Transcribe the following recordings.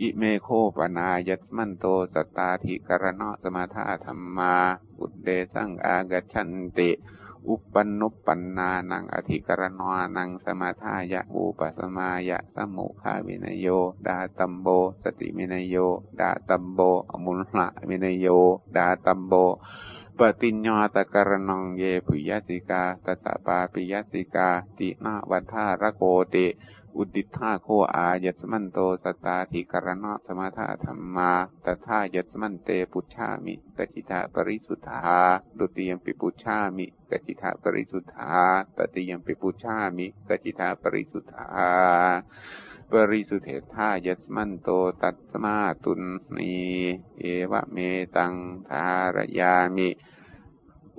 อิเมโข ปะนายัสมันโต สัตตาธิกะระณะสะมะถาธัมมาอุทเทสังอาคัจฉันติ อุปปันนุปปันนานัง อะธิกะระณานัง สะมะถายะ วูปะสะมายะ สัมมุขาวินะโย ทาตัพโพ สะติวินะโย ทาตัพโพ อะมูฬหะวินะโย ทาตัพโพ ปะฏิญญาตะกะระณังเยภุยยะสิกาตัสสะปาปิยะสิกา ติณะวัตถาระโกติ อุดิธาโคอายัสมันโตสตาธิกรณะสมาธาธรรมาตถายัสมันเตปุชามิกจิตาปริสุทธาดุติยมปิปุชามิกจิตาปริสุทธาตติยมปิปุชามิกจิตาปริสุทธาปริสุเทธายัสมันโตตัสมาตุนนีเอวะเมตังทารยามิ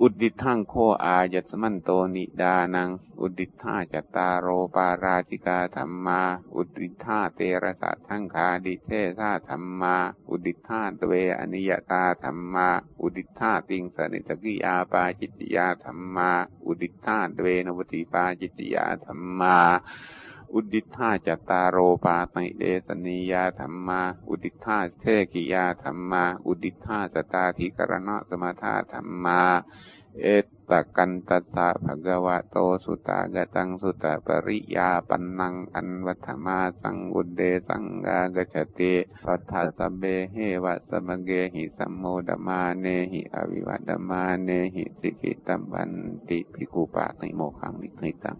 อุดิทังโคอายัสมันโตนิทานัง อุททิฏฐา จัตตาโรปาราชิกาธัมมา อุททิฏฐาเตระสะ สังฆาทิเสสาธัมมา อุททิฏฐา เทฺว อะนิยะตาธัมมา อุททิฏฐาติงสะ นิสสัคคิยาปาจิตติยาธัมมา อุททิฏฐา เทฺวนะวุติปาจิตติยาธัมมา อุททิฏฐา จัตตาโรปาฏิเทสะนียาธัมมา อุททิฏฐาเสขิยาธัมมา อุททิฏฐา สัตตาธิกะระณะสะมะถา ธัมมา เอตตะกันตสะภะกวะโตสุตากตังสุตปริยาปันนังอันวัฏมาสังอุเดสังกากชติสัทธาสเบเฮวะสมเกหิสัมโมดมาเนหิอวิวัดมาเนหิสิกิตัมบันติภิกุปะในโมขังนิกนิตัง